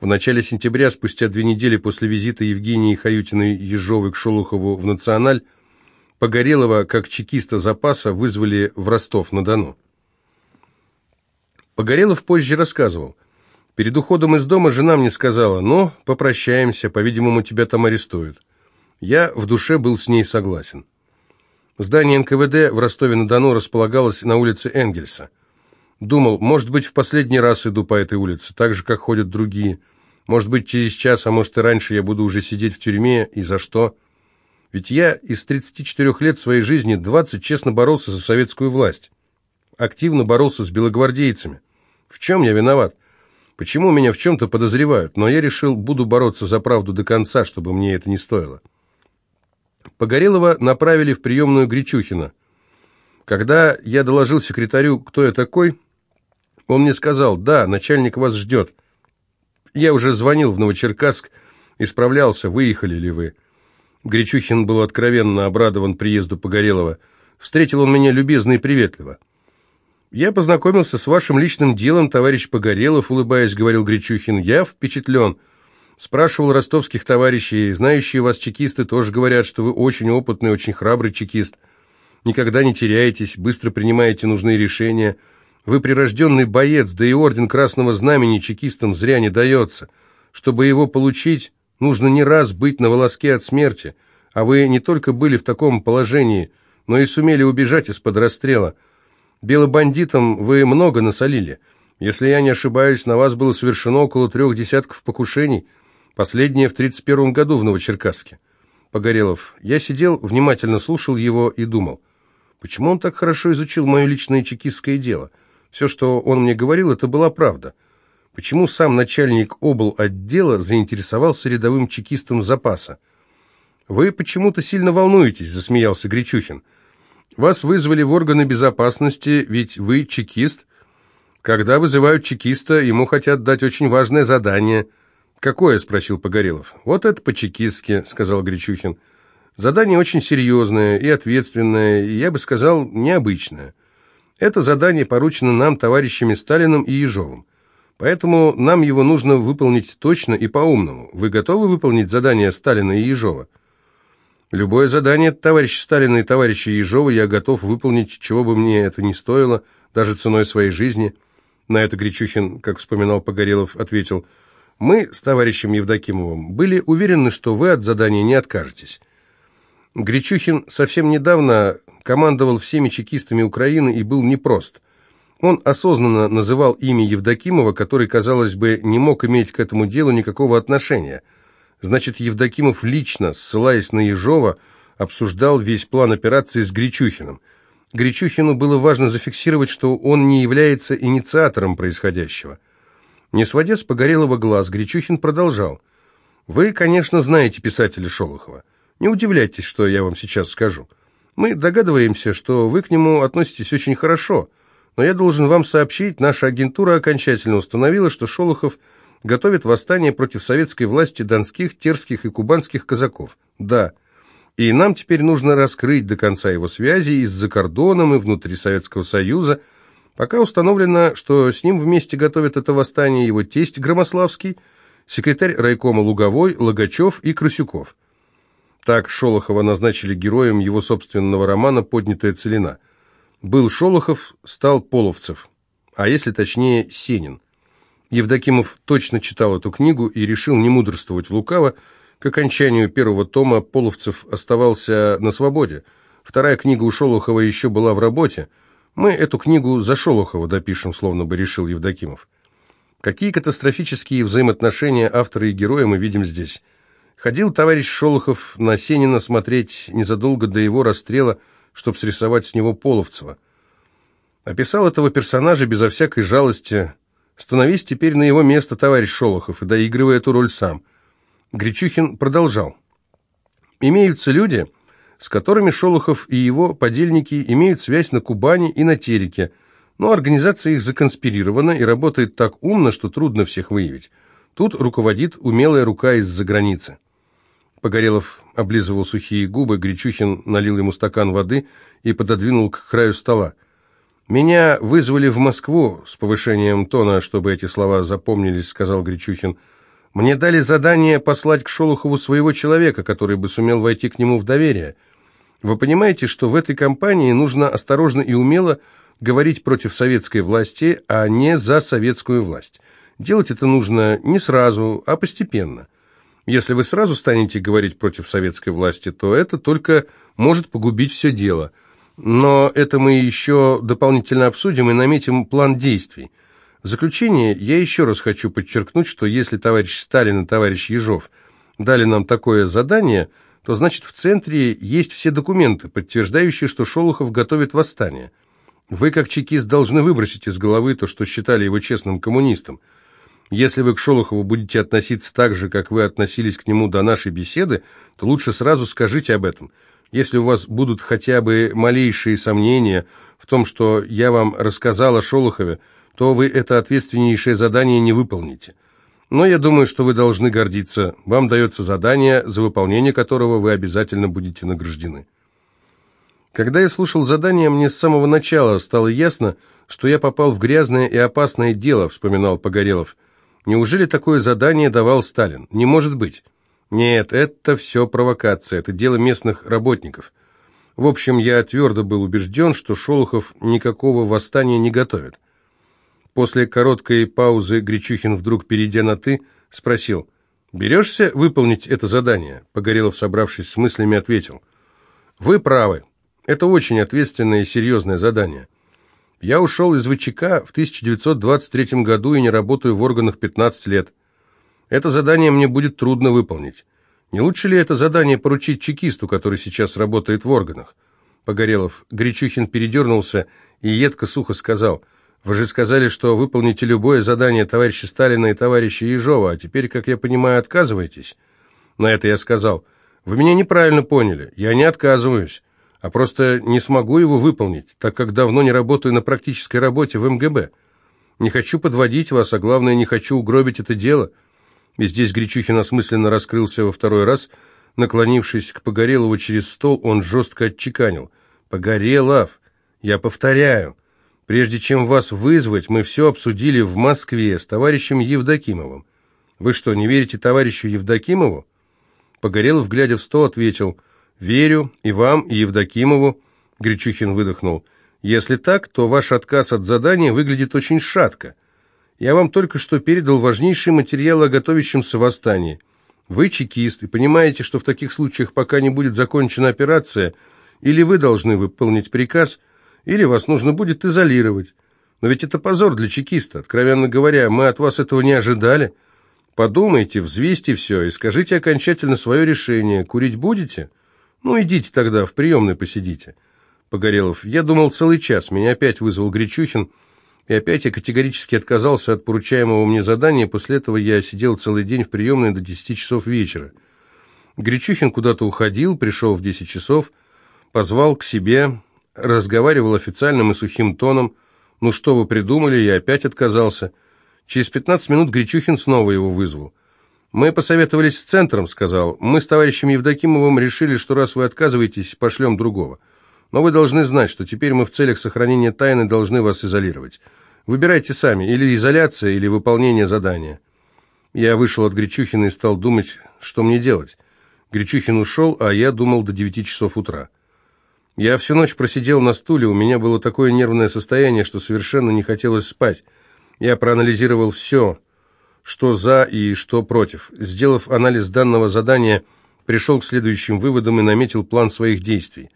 В начале сентября, спустя две недели после визита Евгении Хаютиной Ежовой к Шолохову в «Националь», Погорелова, как чекиста запаса, вызвали в Ростов-на-Дону. Погорелов позже рассказывал. Перед уходом из дома жена мне сказала, «Ну, попрощаемся, по-видимому, тебя там арестуют». Я в душе был с ней согласен. Здание НКВД в Ростове-на-Дону располагалось на улице Энгельса. Думал, может быть, в последний раз иду по этой улице, так же, как ходят другие. Может быть, через час, а может и раньше я буду уже сидеть в тюрьме, и за что? Ведь я из 34 лет своей жизни 20 честно боролся за советскую власть. Активно боролся с белогвардейцами. В чем я виноват? Почему меня в чем-то подозревают? Но я решил, буду бороться за правду до конца, чтобы мне это не стоило. Погорелова направили в приемную Гречухина. Когда я доложил секретарю, кто я такой, он мне сказал, да, начальник вас ждет. Я уже звонил в Новочеркасск, исправлялся, выехали ли вы. Гречухин был откровенно обрадован приезду Погорелова. Встретил он меня любезно и приветливо. «Я познакомился с вашим личным делом, товарищ Погорелов», улыбаясь, говорил Гречухин. «Я впечатлен. Спрашивал ростовских товарищей, знающие вас чекисты тоже говорят, что вы очень опытный, очень храбрый чекист. Никогда не теряетесь, быстро принимаете нужные решения. Вы прирожденный боец, да и орден Красного Знамени чекистам зря не дается. Чтобы его получить, нужно не раз быть на волоске от смерти. А вы не только были в таком положении, но и сумели убежать из-под расстрела. Белобандитам вы много насолили. Если я не ошибаюсь, на вас было совершено около трех десятков покушений – Последнее в 31 году в Новочеркасске. Погорелов. Я сидел, внимательно слушал его и думал, почему он так хорошо изучил мое личное чекистское дело? Все, что он мне говорил, это была правда. Почему сам начальник обл. отдела заинтересовался рядовым чекистом запаса? «Вы почему-то сильно волнуетесь», — засмеялся Гречухин. «Вас вызвали в органы безопасности, ведь вы чекист. Когда вызывают чекиста, ему хотят дать очень важное задание — «Какое?» – спросил Погорелов. «Вот это по-чекистски», – сказал Гречухин. «Задание очень серьезное и ответственное, и, я бы сказал, необычное. Это задание поручено нам, товарищами Сталиным и Ежовым. Поэтому нам его нужно выполнить точно и по-умному. Вы готовы выполнить задание Сталина и Ежова?» «Любое задание товарища Сталина и товарища Ежова я готов выполнить, чего бы мне это ни стоило, даже ценой своей жизни». На это Гречухин, как вспоминал Погорелов, ответил – мы с товарищем Евдокимовым были уверены, что вы от задания не откажетесь. Гречухин совсем недавно командовал всеми чекистами Украины и был непрост. Он осознанно называл имя Евдокимова, который, казалось бы, не мог иметь к этому делу никакого отношения. Значит, Евдокимов лично, ссылаясь на Ежова, обсуждал весь план операции с Гречухиным. Гречухину было важно зафиксировать, что он не является инициатором происходящего. Не сводя с погорелого глаз, Гречухин продолжал. «Вы, конечно, знаете писателя Шолохова. Не удивляйтесь, что я вам сейчас скажу. Мы догадываемся, что вы к нему относитесь очень хорошо, но я должен вам сообщить, наша агентура окончательно установила, что Шолохов готовит восстание против советской власти донских, терских и кубанских казаков. Да, и нам теперь нужно раскрыть до конца его связи и с закордоном, и внутри Советского Союза, Пока установлено, что с ним вместе готовят это восстание его тесть Громославский, секретарь райкома Луговой, Логачев и Красюков. Так Шолохова назначили героем его собственного романа «Поднятая целина». Был Шолохов, стал Половцев, а если точнее Сенин. Евдокимов точно читал эту книгу и решил не мудрствовать лукаво. К окончанию первого тома Половцев оставался на свободе. Вторая книга у Шолохова еще была в работе – мы эту книгу за Шолохова допишем, словно бы решил Евдокимов. Какие катастрофические взаимоотношения автора и героя мы видим здесь. Ходил товарищ Шолохов на Сенина смотреть незадолго до его расстрела, чтобы срисовать с него Половцева. Описал этого персонажа безо всякой жалости. Становись теперь на его место, товарищ Шолохов, и доигрывай эту роль сам. Гречухин продолжал. Имеются люди, с которыми Шолохов и его подельники имеют связь на Кубани и на Тереке, но организация их законспирирована и работает так умно, что трудно всех выявить. Тут руководит умелая рука из-за границы. Погорелов облизывал сухие губы, Гречухин налил ему стакан воды и пододвинул к краю стола. «Меня вызвали в Москву с повышением тона, чтобы эти слова запомнились», — сказал Гречухин. Мне дали задание послать к Шолохову своего человека, который бы сумел войти к нему в доверие. Вы понимаете, что в этой кампании нужно осторожно и умело говорить против советской власти, а не за советскую власть. Делать это нужно не сразу, а постепенно. Если вы сразу станете говорить против советской власти, то это только может погубить все дело. Но это мы еще дополнительно обсудим и наметим план действий. В заключение я еще раз хочу подчеркнуть, что если товарищ Сталин и товарищ Ежов дали нам такое задание, то значит в центре есть все документы, подтверждающие, что Шолохов готовит восстание. Вы, как чекист, должны выбросить из головы то, что считали его честным коммунистом. Если вы к Шолохову будете относиться так же, как вы относились к нему до нашей беседы, то лучше сразу скажите об этом. Если у вас будут хотя бы малейшие сомнения в том, что я вам рассказал о Шолохове, то вы это ответственнейшее задание не выполните. Но я думаю, что вы должны гордиться. Вам дается задание, за выполнение которого вы обязательно будете награждены. Когда я слушал задание, мне с самого начала стало ясно, что я попал в грязное и опасное дело, вспоминал Погорелов. Неужели такое задание давал Сталин? Не может быть. Нет, это все провокация, это дело местных работников. В общем, я твердо был убежден, что Шолохов никакого восстания не готовит. После короткой паузы Гречухин, вдруг перейдя на «ты», спросил, «Берешься выполнить это задание?» Погорелов, собравшись с мыслями, ответил, «Вы правы. Это очень ответственное и серьезное задание. Я ушел из ВЧК в 1923 году и не работаю в органах 15 лет. Это задание мне будет трудно выполнить. Не лучше ли это задание поручить чекисту, который сейчас работает в органах? Погорелов. Гречухин передернулся и едко сухо сказал, «Вы же сказали, что выполните любое задание товарища Сталина и товарища Ежова, а теперь, как я понимаю, отказываетесь?» На это я сказал, «Вы меня неправильно поняли. Я не отказываюсь а просто не смогу его выполнить, так как давно не работаю на практической работе в МГБ. Не хочу подводить вас, а главное, не хочу угробить это дело». И здесь Гречухин осмысленно раскрылся во второй раз, наклонившись к Погорелову через стол, он жестко отчеканил. «Погорелов, я повторяю, прежде чем вас вызвать, мы все обсудили в Москве с товарищем Евдокимовым. Вы что, не верите товарищу Евдокимову?» Погорелов, глядя в стол, ответил – «Верю и вам, и Евдокимову», — Гречухин выдохнул. «Если так, то ваш отказ от задания выглядит очень шатко. Я вам только что передал важнейший материал о готовящемся восстании. Вы чекист и понимаете, что в таких случаях, пока не будет закончена операция, или вы должны выполнить приказ, или вас нужно будет изолировать. Но ведь это позор для чекиста. Откровенно говоря, мы от вас этого не ожидали. Подумайте, взвесьте все и скажите окончательно свое решение. Курить будете?» «Ну, идите тогда, в приемной посидите». Погорелов, я думал целый час, меня опять вызвал Гречухин, и опять я категорически отказался от поручаемого мне задания, после этого я сидел целый день в приемной до 10 часов вечера. Гречухин куда-то уходил, пришел в 10 часов, позвал к себе, разговаривал официальным и сухим тоном. «Ну что вы придумали?» Я опять отказался. Через 15 минут Гречухин снова его вызвал. «Мы посоветовались с центром», — сказал. «Мы с товарищем Евдокимовым решили, что раз вы отказываетесь, пошлем другого. Но вы должны знать, что теперь мы в целях сохранения тайны должны вас изолировать. Выбирайте сами, или изоляция, или выполнение задания». Я вышел от Гречухина и стал думать, что мне делать. Гречухин ушел, а я думал до девяти часов утра. Я всю ночь просидел на стуле, у меня было такое нервное состояние, что совершенно не хотелось спать. Я проанализировал все, что за и что против. Сделав анализ данного задания, пришел к следующим выводам и наметил план своих действий.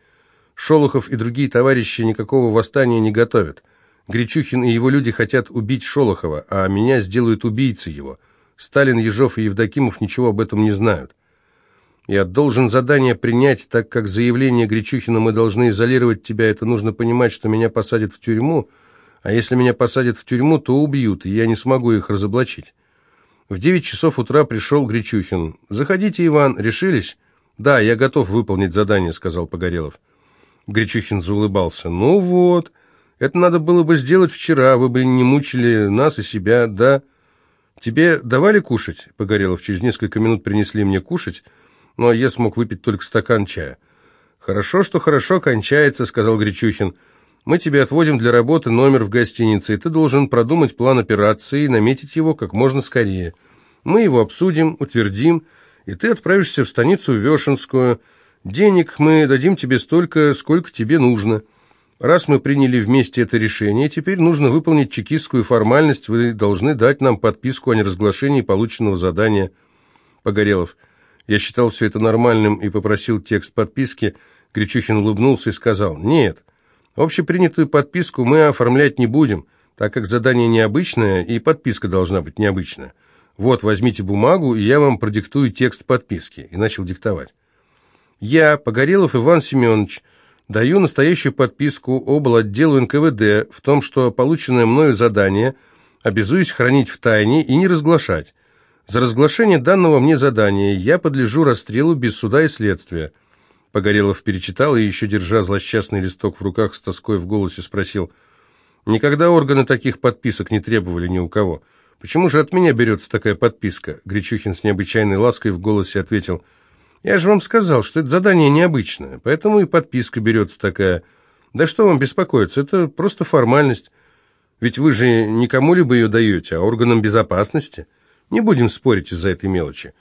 Шолохов и другие товарищи никакого восстания не готовят. Гречухин и его люди хотят убить Шолохова, а меня сделают убийцей его. Сталин, Ежов и Евдокимов ничего об этом не знают. Я должен задание принять, так как заявление Гречухина «мы должны изолировать тебя» это нужно понимать, что меня посадят в тюрьму, а если меня посадят в тюрьму, то убьют, и я не смогу их разоблачить. В девять часов утра пришел Гречухин. «Заходите, Иван, решились?» «Да, я готов выполнить задание», — сказал Погорелов. Гречухин заулыбался. «Ну вот, это надо было бы сделать вчера, вы бы не мучили нас и себя, да?» «Тебе давали кушать?» Погорелов через несколько минут принесли мне кушать, но я смог выпить только стакан чая. «Хорошо, что хорошо кончается», — сказал Гречухин. Мы тебе отводим для работы номер в гостинице, и ты должен продумать план операции и наметить его как можно скорее. Мы его обсудим, утвердим, и ты отправишься в станицу Вешенскую. Денег мы дадим тебе столько, сколько тебе нужно. Раз мы приняли вместе это решение, теперь нужно выполнить чекистскую формальность. Вы должны дать нам подписку о неразглашении полученного задания. Погорелов. Я считал все это нормальным и попросил текст подписки. Гречухин улыбнулся и сказал, «Нет, общепринятую подписку мы оформлять не будем, так как задание необычное и подписка должна быть необычная. Вот, возьмите бумагу, и я вам продиктую текст подписки». И начал диктовать. «Я, Погорелов Иван Семенович, Даю настоящую подписку об отделу НКВД в том, что полученное мною задание обязуюсь хранить в тайне и не разглашать. За разглашение данного мне задания я подлежу расстрелу без суда и следствия. Погорелов перечитал и, еще держа злосчастный листок в руках, с тоской в голосе спросил, «Никогда органы таких подписок не требовали ни у кого. Почему же от меня берется такая подписка?» Гречухин с необычайной лаской в голосе ответил, — я же вам сказал, что это задание необычное, поэтому и подписка берется такая. Да что вам беспокоиться, это просто формальность. Ведь вы же не кому-либо ее даете, а органам безопасности. Не будем спорить из-за этой мелочи.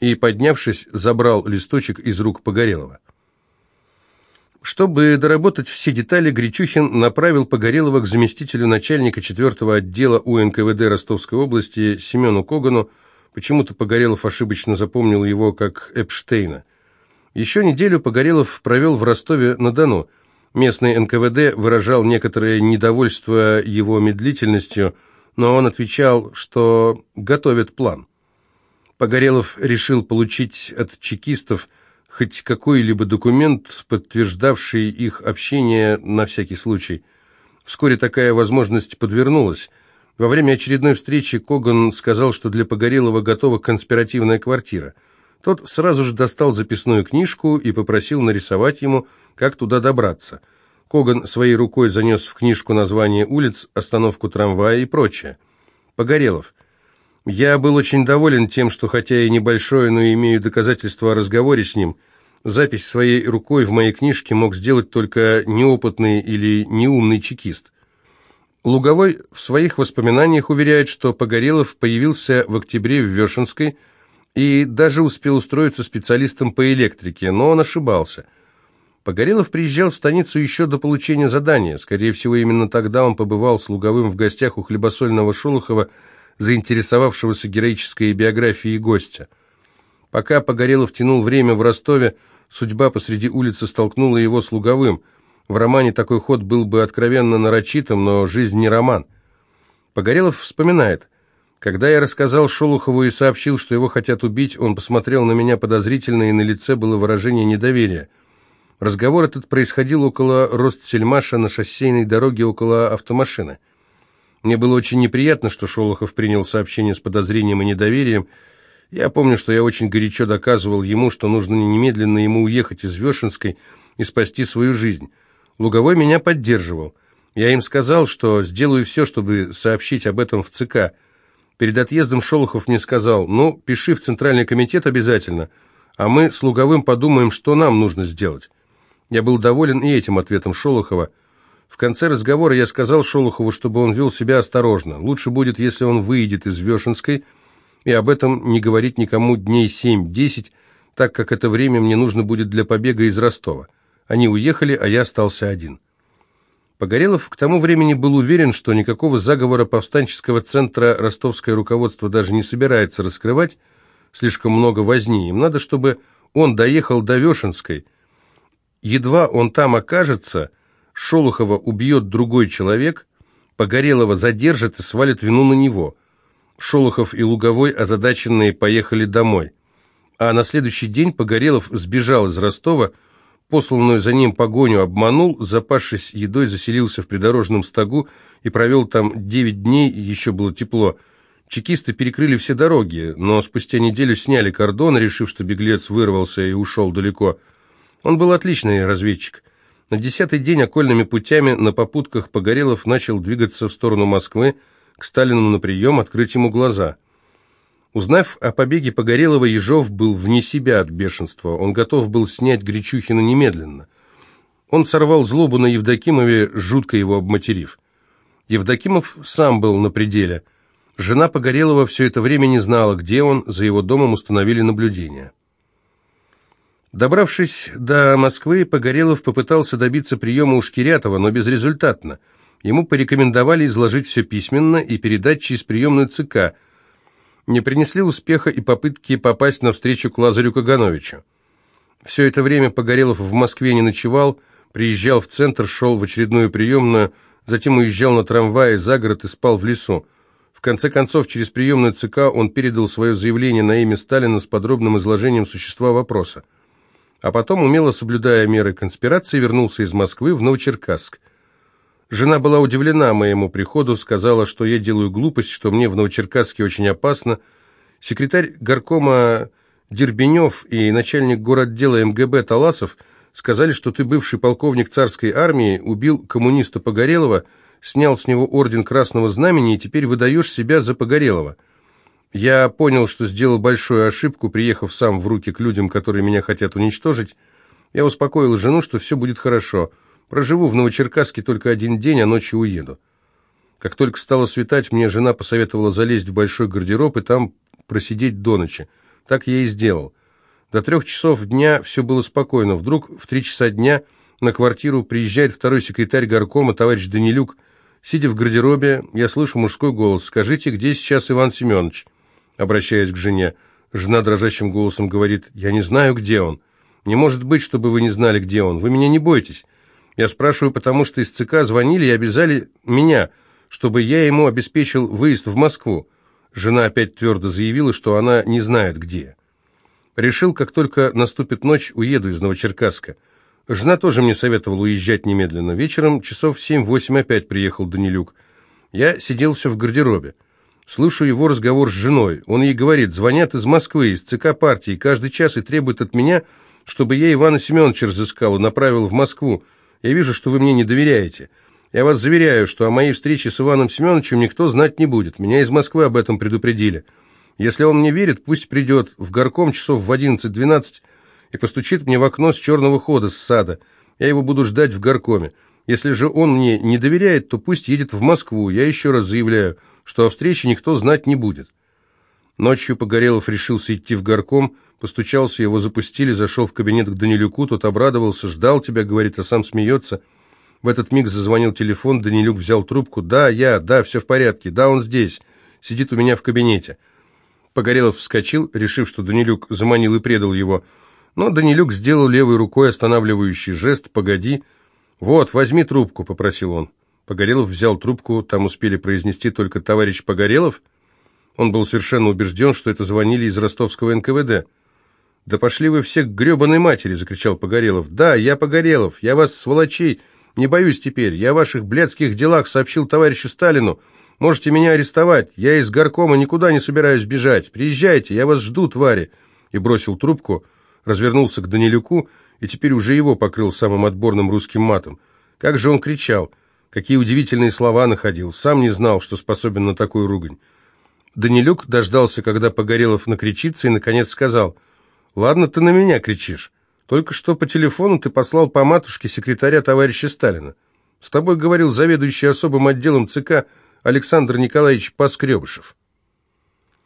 И, поднявшись, забрал листочек из рук Погорелова. Чтобы доработать все детали, Гречухин направил Погорелова к заместителю начальника 4 отдела УНКВД Ростовской области Семену Когану, Почему-то Погорелов ошибочно запомнил его как Эпштейна. Еще неделю Погорелов провел в Ростове-на-Дону. Местный НКВД выражал некоторое недовольство его медлительностью, но он отвечал, что готовит план. Погорелов решил получить от чекистов хоть какой-либо документ, подтверждавший их общение на всякий случай. Вскоре такая возможность подвернулась. Во время очередной встречи Коган сказал, что для Погорелова готова конспиративная квартира. Тот сразу же достал записную книжку и попросил нарисовать ему, как туда добраться. Коган своей рукой занес в книжку название улиц, остановку трамвая и прочее. Погорелов. Я был очень доволен тем, что хотя и небольшое, но имею доказательства о разговоре с ним. Запись своей рукой в моей книжке мог сделать только неопытный или неумный чекист. Луговой в своих воспоминаниях уверяет, что Погорелов появился в октябре в Вешенской и даже успел устроиться специалистом по электрике, но он ошибался. Погорелов приезжал в станицу еще до получения задания. Скорее всего, именно тогда он побывал с Луговым в гостях у хлебосольного Шолохова, заинтересовавшегося героической биографией гостя. Пока Погорелов тянул время в Ростове, судьба посреди улицы столкнула его с Луговым – в романе такой ход был бы откровенно нарочитым, но жизнь не роман. Погорелов вспоминает. Когда я рассказал Шолохову и сообщил, что его хотят убить, он посмотрел на меня подозрительно, и на лице было выражение недоверия. Разговор этот происходил около Ростсельмаша на шоссейной дороге около автомашины. Мне было очень неприятно, что Шолохов принял сообщение с подозрением и недоверием. Я помню, что я очень горячо доказывал ему, что нужно немедленно ему уехать из Вешенской и спасти свою жизнь. Луговой меня поддерживал. Я им сказал, что сделаю все, чтобы сообщить об этом в ЦК. Перед отъездом Шолохов мне сказал, ну, пиши в Центральный комитет обязательно, а мы с Луговым подумаем, что нам нужно сделать. Я был доволен и этим ответом Шолохова. В конце разговора я сказал Шолохову, чтобы он вел себя осторожно. Лучше будет, если он выйдет из Вешенской, и об этом не говорить никому дней семь-десять, так как это время мне нужно будет для побега из Ростова. Они уехали, а я остался один. Погорелов к тому времени был уверен, что никакого заговора повстанческого центра ростовское руководство даже не собирается раскрывать, слишком много возни. Им надо, чтобы он доехал до Вешенской. Едва он там окажется, Шолохова убьет другой человек, Погорелова задержит и свалит вину на него. Шолохов и Луговой, озадаченные, поехали домой. А на следующий день Погорелов сбежал из Ростова, посланную за ним погоню обманул, запавшись едой, заселился в придорожном стогу и провел там девять дней, еще было тепло. Чекисты перекрыли все дороги, но спустя неделю сняли кордон, решив, что беглец вырвался и ушел далеко. Он был отличный разведчик. На десятый день окольными путями на попутках Погорелов начал двигаться в сторону Москвы, к Сталину на прием, открыть ему глаза – Узнав о побеге Погорелова, Ежов был вне себя от бешенства. Он готов был снять Гречухина немедленно. Он сорвал злобу на Евдокимове, жутко его обматерив. Евдокимов сам был на пределе. Жена Погорелова все это время не знала, где он, за его домом установили наблюдение. Добравшись до Москвы, Погорелов попытался добиться приема у Шкирятова, но безрезультатно. Ему порекомендовали изложить все письменно и передать через приемную ЦК. Не принесли успеха и попытки попасть на встречу к Лазарю Кагановичу. Все это время Погорелов в Москве не ночевал, приезжал в центр, шел в очередную приемную, затем уезжал на трамвае за город и спал в лесу. В конце концов, через приемную ЦК он передал свое заявление на имя Сталина с подробным изложением существа вопроса. А потом, умело соблюдая меры конспирации, вернулся из Москвы в Новочеркасск. Жена была удивлена моему приходу, сказала, что я делаю глупость, что мне в Новочеркасске очень опасно. Секретарь горкома Дербенев и начальник городдела МГБ Таласов сказали, что ты бывший полковник царской армии, убил коммуниста Погорелова, снял с него орден Красного Знамени и теперь выдаешь себя за Погорелова. Я понял, что сделал большую ошибку, приехав сам в руки к людям, которые меня хотят уничтожить. Я успокоил жену, что все будет хорошо. Проживу в Новочеркасске только один день, а ночью уеду. Как только стало светать, мне жена посоветовала залезть в большой гардероб и там просидеть до ночи. Так я и сделал. До трех часов дня все было спокойно. Вдруг в три часа дня на квартиру приезжает второй секретарь горкома, товарищ Данилюк. Сидя в гардеробе, я слышу мужской голос. «Скажите, где сейчас Иван Семенович?» Обращаясь к жене. Жена дрожащим голосом говорит, «Я не знаю, где он. Не может быть, чтобы вы не знали, где он. Вы меня не бойтесь. Я спрашиваю, потому что из ЦК звонили и обязали меня, чтобы я ему обеспечил выезд в Москву. Жена опять твердо заявила, что она не знает, где. Решил, как только наступит ночь, уеду из Новочеркасска. Жена тоже мне советовала уезжать немедленно. Вечером часов семь-восемь опять приехал Данилюк. Я сидел все в гардеробе. Слышу его разговор с женой. Он ей говорит, звонят из Москвы, из ЦК партии, каждый час и требуют от меня, чтобы я Ивана Семеновича разыскал и направил в Москву. Я вижу, что вы мне не доверяете. Я вас заверяю, что о моей встрече с Иваном Семеновичем никто знать не будет. Меня из Москвы об этом предупредили. Если он мне верит, пусть придет в горком часов в 11-12 и постучит мне в окно с черного хода, с сада. Я его буду ждать в горкоме. Если же он мне не доверяет, то пусть едет в Москву. Я еще раз заявляю, что о встрече никто знать не будет. Ночью Погорелов решился идти в горком, постучался, его запустили, зашел в кабинет к Данилюку, тот обрадовался, ждал тебя, говорит, а сам смеется. В этот миг зазвонил телефон, Данилюк взял трубку. «Да, я, да, все в порядке, да, он здесь, сидит у меня в кабинете». Погорелов вскочил, решив, что Данилюк заманил и предал его. Но Данилюк сделал левой рукой останавливающий жест «Погоди». «Вот, возьми трубку», — попросил он. Погорелов взял трубку, там успели произнести только «товарищ Погорелов». Он был совершенно убежден, что это звонили из ростовского НКВД. «Да пошли вы все к гребаной матери!» — закричал Погорелов. «Да, я Погорелов, я вас, сволочей, не боюсь теперь. Я о ваших блядских делах сообщил товарищу Сталину. Можете меня арестовать. Я из горкома никуда не собираюсь бежать. Приезжайте, я вас жду, твари!» И бросил трубку, развернулся к Данилюку, и теперь уже его покрыл самым отборным русским матом. Как же он кричал! Какие удивительные слова находил! Сам не знал, что способен на такую ругань. Данилюк дождался, когда Погорелов накричится, и, наконец, сказал, «Ладно, ты на меня кричишь. Только что по телефону ты послал по матушке секретаря товарища Сталина. С тобой говорил заведующий особым отделом ЦК Александр Николаевич Поскребышев.